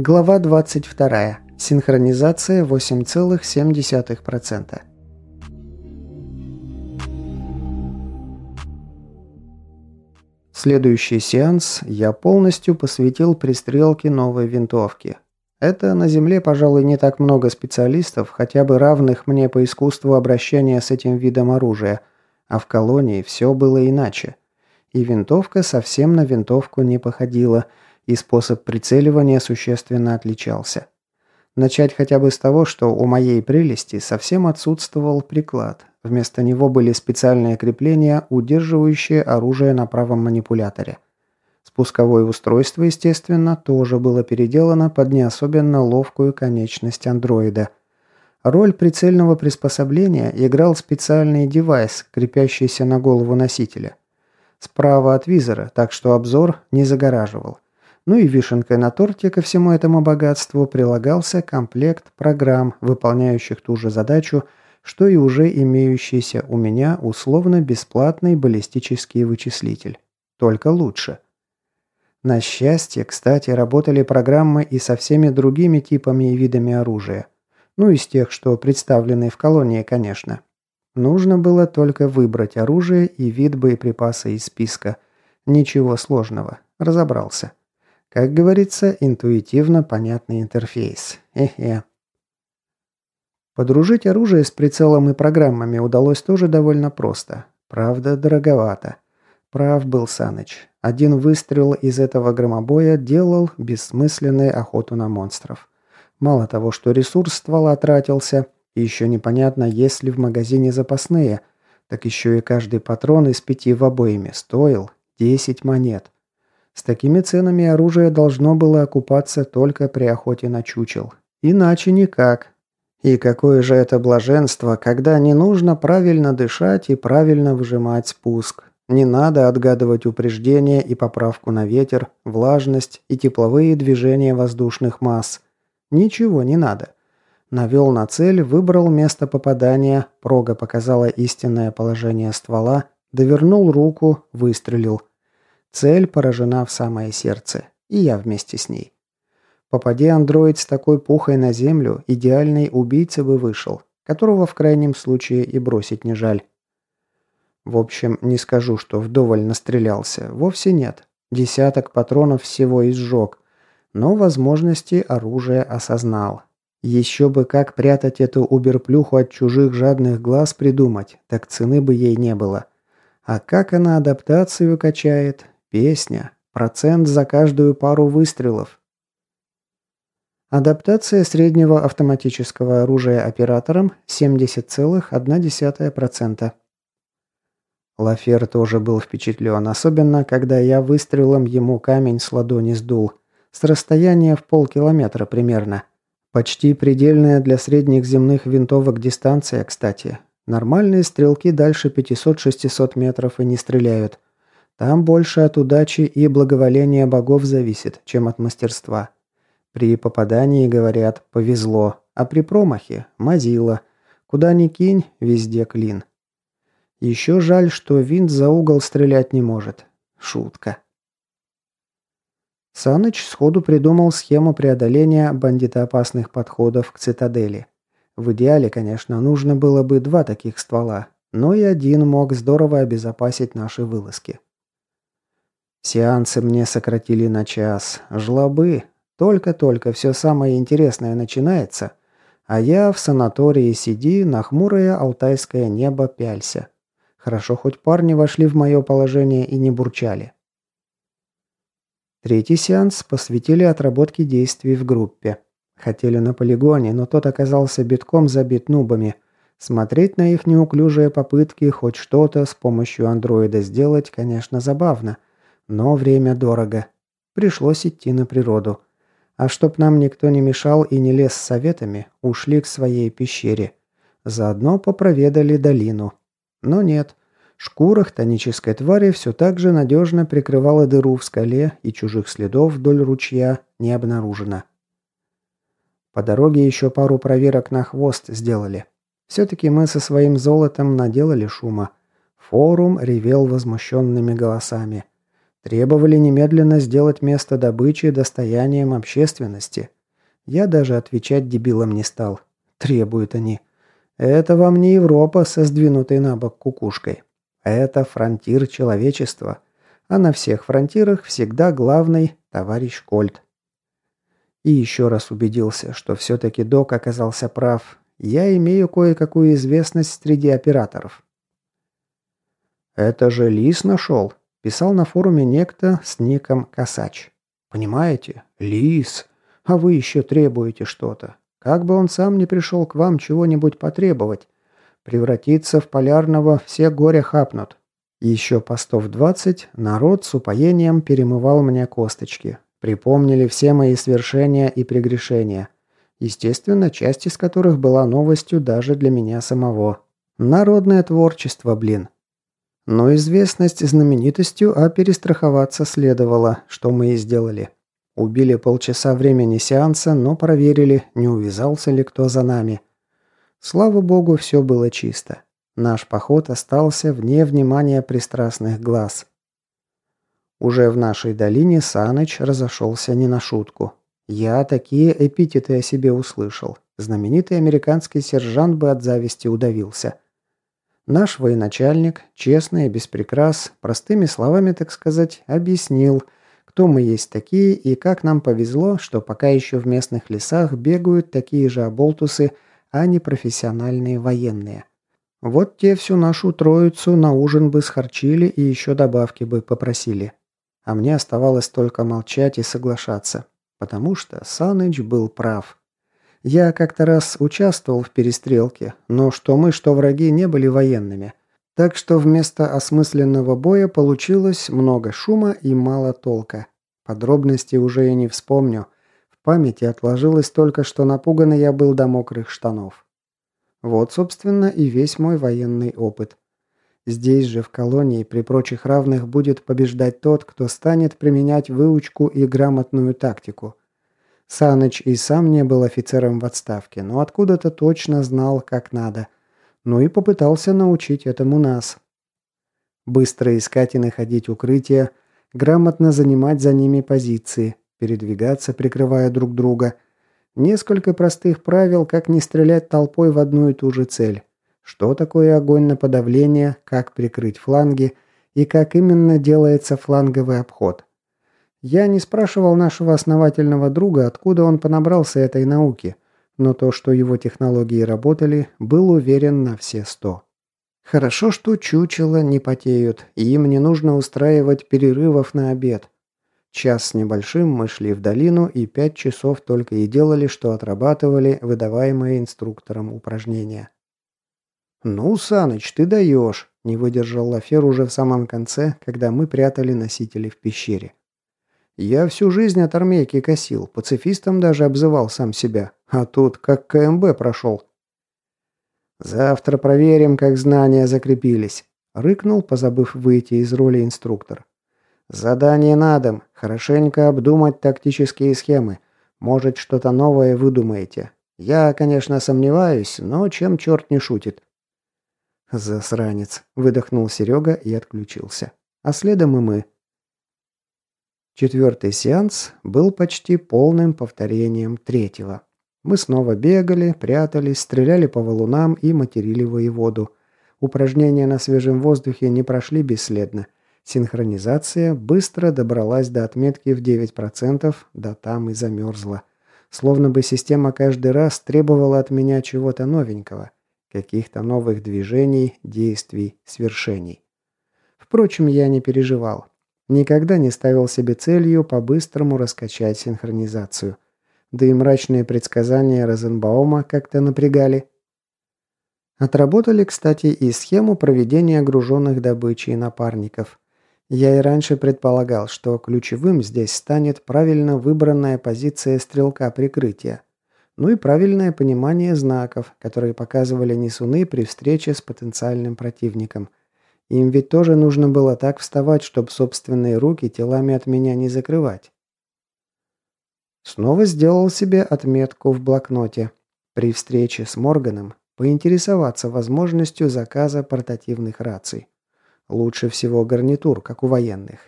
Глава 22. Синхронизация 8,7%. Следующий сеанс я полностью посвятил пристрелке новой винтовки. Это на Земле, пожалуй, не так много специалистов, хотя бы равных мне по искусству обращения с этим видом оружия, а в колонии все было иначе. И винтовка совсем на винтовку не походила – и способ прицеливания существенно отличался. Начать хотя бы с того, что у моей прелести совсем отсутствовал приклад. Вместо него были специальные крепления, удерживающие оружие на правом манипуляторе. Спусковое устройство, естественно, тоже было переделано под не особенно ловкую конечность андроида. Роль прицельного приспособления играл специальный девайс, крепящийся на голову носителя. Справа от визора, так что обзор не загораживал. Ну и вишенкой на торте ко всему этому богатству прилагался комплект программ, выполняющих ту же задачу, что и уже имеющийся у меня условно-бесплатный баллистический вычислитель. Только лучше. На счастье, кстати, работали программы и со всеми другими типами и видами оружия. Ну, из тех, что представлены в колонии, конечно. Нужно было только выбрать оружие и вид боеприпаса из списка. Ничего сложного. Разобрался. Как говорится, интуитивно понятный интерфейс. Эхе. Подружить оружие с прицелом и программами удалось тоже довольно просто. Правда, дороговато. Прав был Саныч. Один выстрел из этого громобоя делал бессмысленную охоту на монстров. Мало того, что ресурс ствола тратился, еще непонятно, есть ли в магазине запасные, так еще и каждый патрон из пяти в обоими стоил 10 монет. С такими ценами оружие должно было окупаться только при охоте на чучел. Иначе никак. И какое же это блаженство, когда не нужно правильно дышать и правильно выжимать спуск. Не надо отгадывать упреждение и поправку на ветер, влажность и тепловые движения воздушных масс. Ничего не надо. Навел на цель, выбрал место попадания, прога показала истинное положение ствола, довернул руку, выстрелил. Цель поражена в самое сердце, и я вместе с ней. Попади андроид с такой пухой на землю, идеальный убийца бы вышел, которого в крайнем случае и бросить не жаль. В общем, не скажу, что вдоволь настрелялся, вовсе нет. Десяток патронов всего изжег, но возможности оружия осознал. Еще бы как прятать эту уберплюху от чужих жадных глаз придумать, так цены бы ей не было. А как она адаптацию качает, Песня. Процент за каждую пару выстрелов. Адаптация среднего автоматического оружия оператором 70,1%. Лафер тоже был впечатлен, особенно когда я выстрелом ему камень с ладони сдул. С расстояния в полкилометра примерно. Почти предельная для средних земных винтовок дистанция, кстати. Нормальные стрелки дальше 500-600 метров и не стреляют. Там больше от удачи и благоволения богов зависит, чем от мастерства. При попадании, говорят, повезло, а при промахе – мазила. Куда ни кинь, везде клин. Еще жаль, что винт за угол стрелять не может. Шутка. Саныч сходу придумал схему преодоления бандитоопасных подходов к цитадели. В идеале, конечно, нужно было бы два таких ствола, но и один мог здорово обезопасить наши вылазки. Сеансы мне сократили на час. Жлобы. Только-только все самое интересное начинается, а я в санатории сиди, на хмурое алтайское небо пялься. Хорошо, хоть парни вошли в мое положение и не бурчали. Третий сеанс посвятили отработке действий в группе. Хотели на полигоне, но тот оказался битком забит нубами. Смотреть на их неуклюжие попытки хоть что-то с помощью андроида сделать, конечно, забавно – но время дорого. Пришлось идти на природу. А чтоб нам никто не мешал и не лез с советами, ушли к своей пещере. Заодно попроведали долину. Но нет. Шкура хтонической твари все так же надежно прикрывала дыру в скале, и чужих следов вдоль ручья не обнаружено. По дороге еще пару проверок на хвост сделали. Все-таки мы со своим золотом наделали шума. Форум ревел возмущенными голосами. Требовали немедленно сделать место добычи достоянием общественности. Я даже отвечать дебилам не стал. Требуют они. Это вам не Европа со сдвинутой на бок кукушкой. Это фронтир человечества. А на всех фронтирах всегда главный товарищ Кольт. И еще раз убедился, что все-таки док оказался прав. Я имею кое-какую известность среди операторов. «Это же Лис нашел», – писал на форуме некто с ником Косач. «Понимаете? Лис. А вы еще требуете что-то. Как бы он сам не пришел к вам чего-нибудь потребовать. Превратиться в полярного все горе хапнут. Еще постов двадцать народ с упоением перемывал мне косточки. Припомнили все мои свершения и прегрешения. Естественно, часть из которых была новостью даже для меня самого. Народное творчество, блин. Но известность знаменитостью, а перестраховаться следовало, что мы и сделали. Убили полчаса времени сеанса, но проверили, не увязался ли кто за нами. Слава богу, все было чисто. Наш поход остался вне внимания пристрастных глаз. Уже в нашей долине Саныч разошелся не на шутку. Я такие эпитеты о себе услышал. Знаменитый американский сержант бы от зависти удавился. Наш военачальник, честный и без прикрас, простыми словами, так сказать, объяснил, кто мы есть такие и как нам повезло, что пока еще в местных лесах бегают такие же оболтусы, а не профессиональные военные. Вот те всю нашу троицу на ужин бы схарчили и еще добавки бы попросили. А мне оставалось только молчать и соглашаться, потому что Саныч был прав. Я как-то раз участвовал в перестрелке, но что мы, что враги не были военными. Так что вместо осмысленного боя получилось много шума и мало толка. Подробностей уже и не вспомню. В памяти отложилось только, что напуганный я был до мокрых штанов. Вот, собственно, и весь мой военный опыт. Здесь же, в колонии, при прочих равных будет побеждать тот, кто станет применять выучку и грамотную тактику – Саныч и сам не был офицером в отставке, но откуда-то точно знал, как надо. Ну и попытался научить этому нас. Быстро искать и находить укрытия, грамотно занимать за ними позиции, передвигаться, прикрывая друг друга. Несколько простых правил, как не стрелять толпой в одну и ту же цель. Что такое огонь на подавление, как прикрыть фланги и как именно делается фланговый обход. Я не спрашивал нашего основательного друга, откуда он понабрался этой науки, но то, что его технологии работали, был уверен на все сто. Хорошо, что чучела не потеют, и им не нужно устраивать перерывов на обед. Час с небольшим мы шли в долину и пять часов только и делали, что отрабатывали выдаваемые инструктором упражнения. «Ну, Саныч, ты даешь!» – не выдержал Лафер уже в самом конце, когда мы прятали носители в пещере. Я всю жизнь от армейки косил, пацифистом даже обзывал сам себя, а тут как КМБ прошел. «Завтра проверим, как знания закрепились», — рыкнул, позабыв выйти из роли инструктор. «Задание на дом. Хорошенько обдумать тактические схемы. Может, что-то новое выдумаете. Я, конечно, сомневаюсь, но чем черт не шутит». «Засранец», — выдохнул Серега и отключился. А следом и мы. Четвертый сеанс был почти полным повторением третьего. Мы снова бегали, прятались, стреляли по валунам и материли воеводу. Упражнения на свежем воздухе не прошли бесследно. Синхронизация быстро добралась до отметки в 9%, да там и замерзла. Словно бы система каждый раз требовала от меня чего-то новенького. Каких-то новых движений, действий, свершений. Впрочем, я не переживал. Никогда не ставил себе целью по-быстрому раскачать синхронизацию. Да и мрачные предсказания Розенбаума как-то напрягали. Отработали, кстати, и схему проведения груженных добычей напарников. Я и раньше предполагал, что ключевым здесь станет правильно выбранная позиция стрелка прикрытия. Ну и правильное понимание знаков, которые показывали несуны при встрече с потенциальным противником – им ведь тоже нужно было так вставать, чтобы собственные руки телами от меня не закрывать. Снова сделал себе отметку в блокноте. При встрече с Морганом поинтересоваться возможностью заказа портативных раций. Лучше всего гарнитур, как у военных.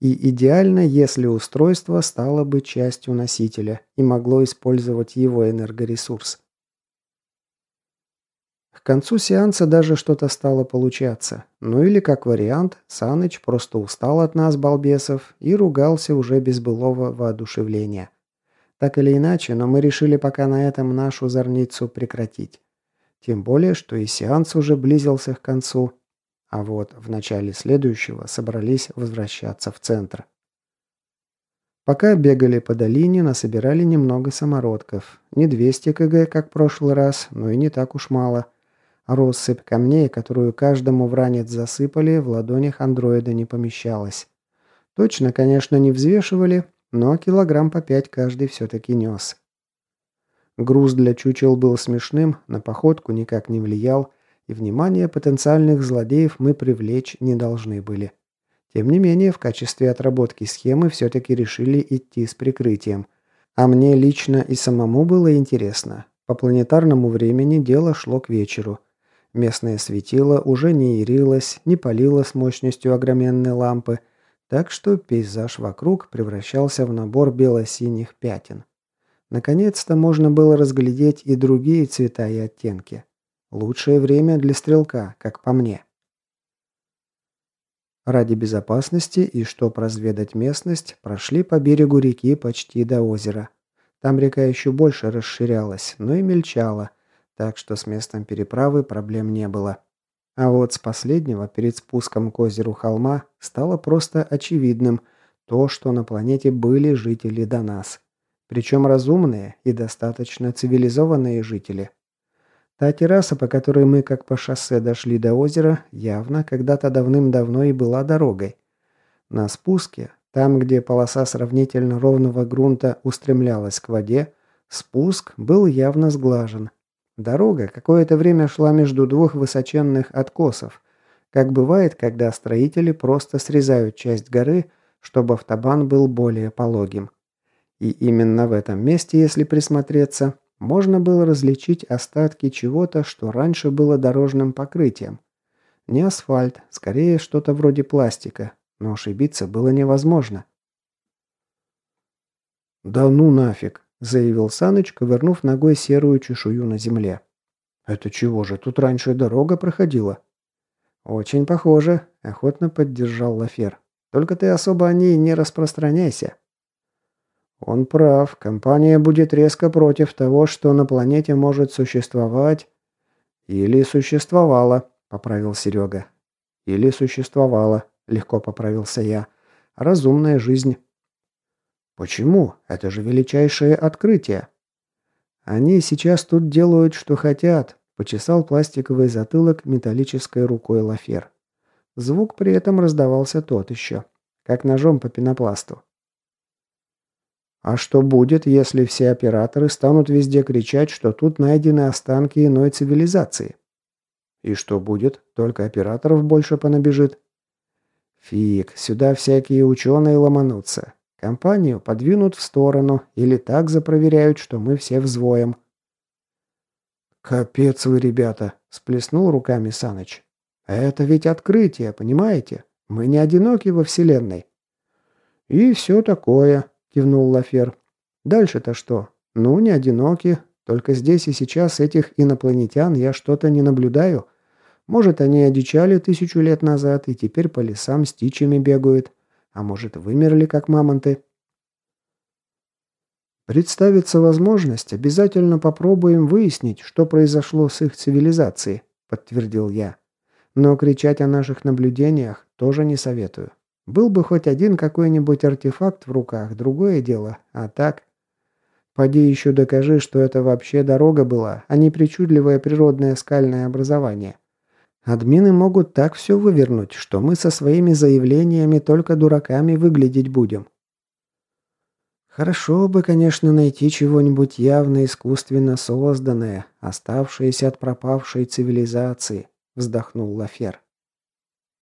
И идеально, если устройство стало бы частью носителя и могло использовать его энергоресурс. Концу сеанса даже что-то стало получаться. Ну или, как вариант, Саныч просто устал от нас, балбесов, и ругался уже без былого воодушевления. Так или иначе, но мы решили пока на этом нашу зорницу прекратить. Тем более, что и сеанс уже близился к концу, а вот в начале следующего собрались возвращаться в центр. Пока бегали по долине, насобирали немного самородков. Не 200 кг, как в прошлый раз, но и не так уж мало. Россыпь камней, которую каждому в ранец засыпали, в ладонях андроида не помещалась. Точно, конечно, не взвешивали, но килограмм по пять каждый все-таки нес. Груз для чучел был смешным, на походку никак не влиял, и внимание потенциальных злодеев мы привлечь не должны были. Тем не менее, в качестве отработки схемы все-таки решили идти с прикрытием. А мне лично и самому было интересно. По планетарному времени дело шло к вечеру. Местное светило уже не ярилось, не палило с мощностью огроменной лампы, так что пейзаж вокруг превращался в набор бело-синих пятен. Наконец-то можно было разглядеть и другие цвета и оттенки. Лучшее время для стрелка, как по мне. Ради безопасности и чтоб разведать местность, прошли по берегу реки почти до озера. Там река еще больше расширялась, но и мельчала, так что с местом переправы проблем не было. А вот с последнего, перед спуском к озеру холма, стало просто очевидным то, что на планете были жители до нас. Причем разумные и достаточно цивилизованные жители – Та терраса, по которой мы как по шоссе дошли до озера, явно когда-то давным-давно и была дорогой. На спуске, там, где полоса сравнительно ровного грунта устремлялась к воде, спуск был явно сглажен. Дорога какое-то время шла между двух высоченных откосов, как бывает, когда строители просто срезают часть горы, чтобы автобан был более пологим. И именно в этом месте, если присмотреться, можно было различить остатки чего-то, что раньше было дорожным покрытием. Не асфальт, скорее что-то вроде пластика, но ошибиться было невозможно. «Да ну нафиг!» – заявил Саныч, ковырнув ногой серую чешую на земле. «Это чего же, тут раньше дорога проходила?» «Очень похоже», – охотно поддержал Лафер. «Только ты особо о ней не распространяйся». Он прав, компания будет резко против того, что на планете может существовать... Или существовало, поправил Серега. Или существовало, легко поправился я. Разумная жизнь. Почему? Это же величайшее открытие. Они сейчас тут делают, что хотят, почесал пластиковый затылок металлической рукой Лафер. Звук при этом раздавался тот еще, как ножом по пенопласту. А что будет, если все операторы станут везде кричать, что тут найдены останки иной цивилизации? И что будет? Только операторов больше понабежит. Фиг, сюда всякие ученые ломанутся. Компанию подвинут в сторону или так запроверяют, что мы все взвоем. «Капец вы, ребята!» – сплеснул руками Саныч. «Это ведь открытие, понимаете? Мы не одиноки во Вселенной». «И все такое», – кивнул Лафер. «Дальше-то что? Ну, не одиноки. Только здесь и сейчас этих инопланетян я что-то не наблюдаю. Может, они одичали тысячу лет назад и теперь по лесам с тичами бегают. А может, вымерли, как мамонты?» «Представится возможность, обязательно попробуем выяснить, что произошло с их цивилизацией», – подтвердил я. «Но кричать о наших наблюдениях тоже не советую. Был бы хоть один какой-нибудь артефакт в руках, другое дело, а так... Поди еще докажи, что это вообще дорога была, а не причудливое природное скальное образование. Админы могут так все вывернуть, что мы со своими заявлениями только дураками выглядеть будем. Хорошо бы, конечно, найти чего-нибудь явно искусственно созданное, оставшееся от пропавшей цивилизации, вздохнул Лафер.